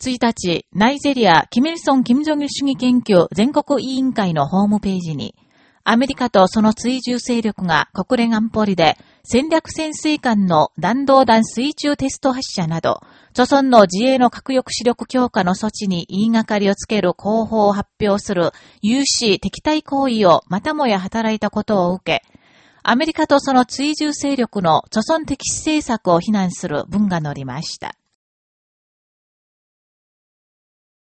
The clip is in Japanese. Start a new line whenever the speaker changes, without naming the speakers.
1日、ナイジェリア、キミルソン・キム・ジョギル主義研究全国委員会のホームページに、アメリカとその追従勢力が国連安保理で戦略潜水艦の弾道弾水中テスト発射など、著村の自衛の核抑止力強化の措置に言いがかりをつける広報を発表する有志敵対行為をまたもや働いたことを受け、アメリカとその追従勢力の著村敵視政策を非難する文が載りました。